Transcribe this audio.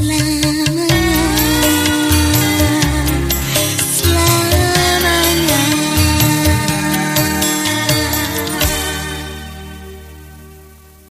love.